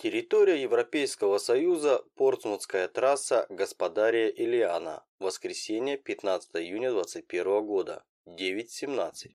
Территория Европейского Союза, Портсмутская трасса, Господария Илиана. Воскресенье, 15 июня 2021 года. 9.17.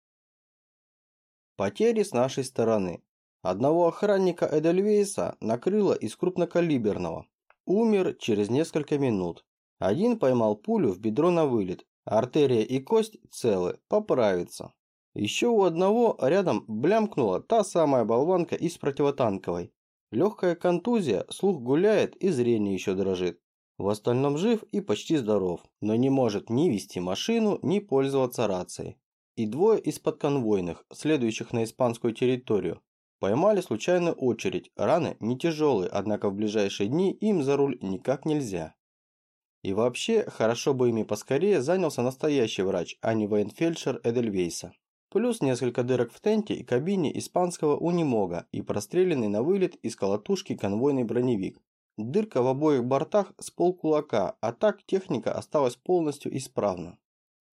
Потери с нашей стороны. Одного охранника Эдельвейса накрыло из крупнокалиберного. Умер через несколько минут. Один поймал пулю в бедро на вылет. Артерия и кость целы, поправится. Еще у одного рядом блямкнула та самая болванка из противотанковой. Легкая контузия, слух гуляет и зрение еще дрожит. В остальном жив и почти здоров, но не может ни вести машину, ни пользоваться рацией. И двое из подконвойных, следующих на испанскую территорию, поймали случайную очередь, раны не тяжелые, однако в ближайшие дни им за руль никак нельзя. И вообще, хорошо бы ими поскорее занялся настоящий врач, а не военфельдшер Эдельвейса. Плюс несколько дырок в тенте и кабине испанского унимога и простреленный на вылет из колотушки конвойный броневик. Дырка в обоих бортах с полкулака, а так техника осталась полностью исправна.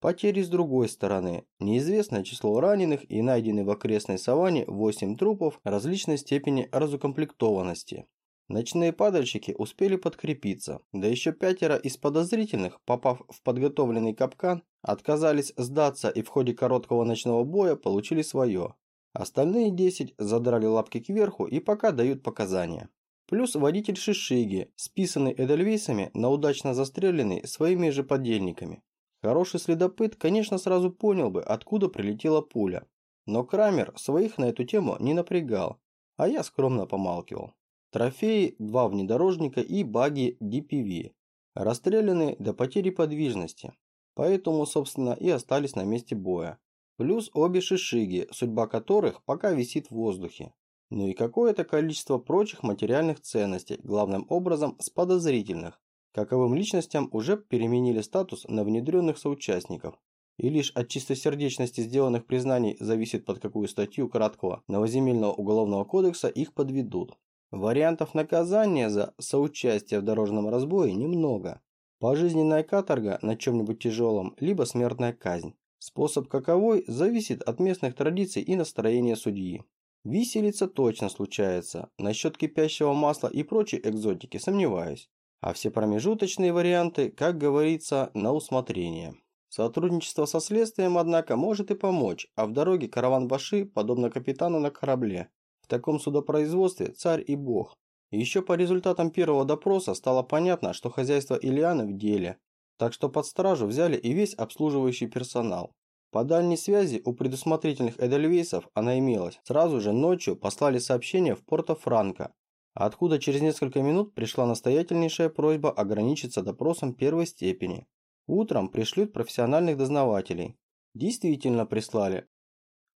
Потери с другой стороны. Неизвестное число раненых и найдены в окрестной саванне 8 трупов различной степени разукомплектованности. Ночные падальщики успели подкрепиться, да еще пятеро из подозрительных, попав в подготовленный капкан, отказались сдаться и в ходе короткого ночного боя получили свое. Остальные 10 задрали лапки кверху и пока дают показания. Плюс водитель Шишиги, списанный эдельвейсами на удачно застреленный своими же подельниками. Хороший следопыт, конечно, сразу понял бы, откуда прилетела пуля. Но Крамер своих на эту тему не напрягал, а я скромно помалкивал. Трофеи, два внедорожника и баги DPV. Расстреляны до потери подвижности. Поэтому, собственно, и остались на месте боя. Плюс обе шишиги, судьба которых пока висит в воздухе. Ну и какое-то количество прочих материальных ценностей, главным образом с подозрительных. Каковым личностям уже переменили статус на внедренных соучастников. И лишь от чистосердечности сделанных признаний зависит под какую статью краткого новоземельного уголовного кодекса их подведут. Вариантов наказания за соучастие в дорожном разбое немного. Пожизненная каторга на чем-нибудь тяжелом, либо смертная казнь. Способ каковой зависит от местных традиций и настроения судьи. Виселица точно случается, насчет кипящего масла и прочей экзотики сомневаюсь. А все промежуточные варианты, как говорится, на усмотрение. Сотрудничество со следствием, однако, может и помочь, а в дороге караван Баши, подобно капитану на корабле, таком судопроизводстве царь и бог. Еще по результатам первого допроса стало понятно, что хозяйство Ильяны в деле, так что под стражу взяли и весь обслуживающий персонал. По дальней связи у предусмотрительных эдельвейсов она имелась. Сразу же ночью послали сообщение в Порто-Франко, откуда через несколько минут пришла настоятельнейшая просьба ограничиться допросом первой степени. Утром пришлют профессиональных дознавателей. Действительно прислали,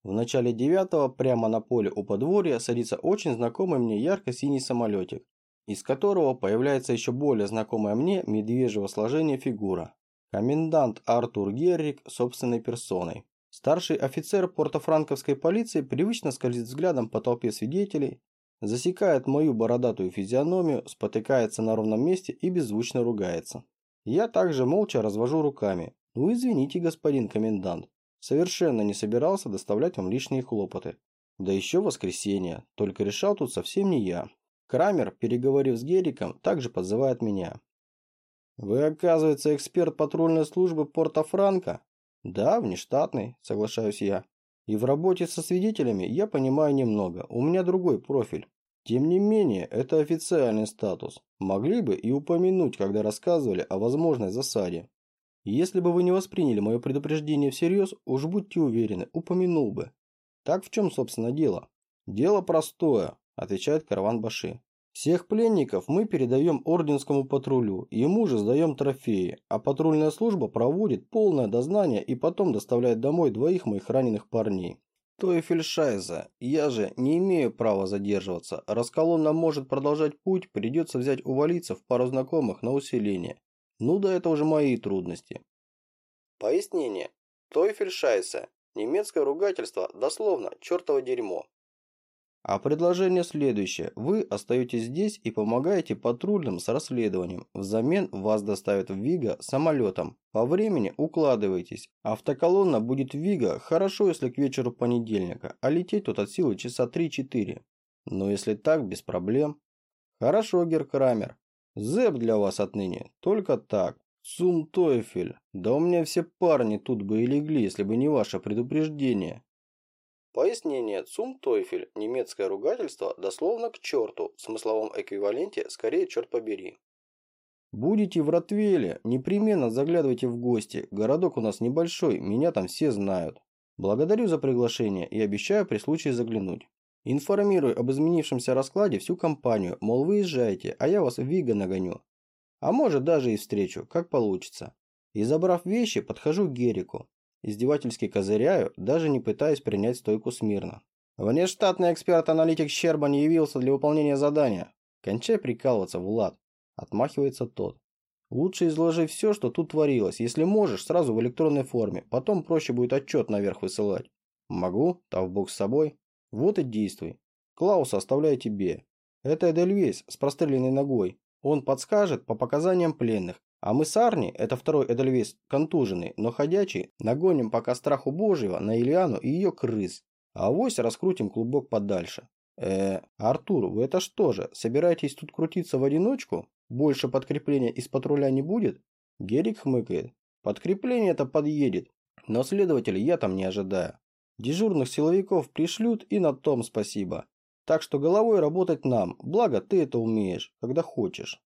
в начале девятого прямо на поле у подворья садится очень знакомый мне ярко-синий самолетик, из которого появляется еще более знакомая мне медвежьего сложения фигура. Комендант Артур Геррик собственной персоной. Старший офицер портофранковской полиции привычно скользит взглядом по толпе свидетелей, засекает мою бородатую физиономию, спотыкается на ровном месте и беззвучно ругается. Я также молча развожу руками. Ну извините, господин комендант. Совершенно не собирался доставлять вам лишние хлопоты. Да еще воскресенье, только решал тут совсем не я. Крамер, переговорив с Гериком, также подзывает меня. «Вы, оказывается, эксперт патрульной службы Порто-Франко?» «Да, внештатный», соглашаюсь я. «И в работе со свидетелями я понимаю немного, у меня другой профиль. Тем не менее, это официальный статус. Могли бы и упомянуть, когда рассказывали о возможной засаде. Если бы вы не восприняли мое предупреждение всерьез, уж будьте уверены, упомянул бы. Так в чем, собственно, дело? Дело простое, отвечает караван Баши. Всех пленников мы передаем орденскому патрулю, ему же сдаем трофеи, а патрульная служба проводит полное дознание и потом доставляет домой двоих моих раненых парней. То и фельдшайза, я же не имею права задерживаться, раз колонна может продолжать путь, придется взять у валийцев пару знакомых на усиление. Ну да это уже мои трудности. Пояснение. Тойфельшайсе. Немецкое ругательство, дословно, чертово дерьмо. А предложение следующее. Вы остаетесь здесь и помогаете патрульным с расследованием. Взамен вас доставят в Вига самолетом. По времени укладывайтесь. Автоколонна будет в Вига хорошо, если к вечеру понедельника, а лететь тут от силы часа 3-4. Но если так, без проблем. Хорошо, Геркрамер. Зэп для вас отныне. Только так. Сум Тойфель. Да у меня все парни тут бы и легли, если бы не ваше предупреждение. Пояснение «Цум Тойфель» – немецкое ругательство, дословно «к черту», в смысловом эквиваленте скорее «черт побери». Будете в Ротвеле, непременно заглядывайте в гости. Городок у нас небольшой, меня там все знают. Благодарю за приглашение и обещаю при случае заглянуть. Информирую об изменившемся раскладе всю компанию, мол, выезжайте, а я вас в Вига нагоню. А может даже и встречу, как получится. И забрав вещи, подхожу к Герику. Издевательски козыряю, даже не пытаясь принять стойку смирно. Внештатный эксперт-аналитик Щерба явился для выполнения задания. Кончай прикалываться, Влад. Отмахивается тот. Лучше изложи все, что тут творилось. Если можешь, сразу в электронной форме. Потом проще будет отчет наверх высылать. Могу, Тавбок с собой. Вот и действуй. Клауса оставляю тебе. Это Эдельвейс с простреленной ногой. Он подскажет по показаниям пленных. А мы с Арни, это второй Эдельвейс контуженный, но ходячий, нагоним пока страху божьего на Ильяну и ее крыс. А авось раскрутим клубок подальше. Э, Артур, вы это что же, собираетесь тут крутиться в одиночку? Больше подкрепления из патруля не будет? Герик хмыкает. Подкрепление-то подъедет, но следователей я там не ожидаю. Дежурных силовиков пришлют и на том спасибо. Так что головой работать нам, благо ты это умеешь, когда хочешь.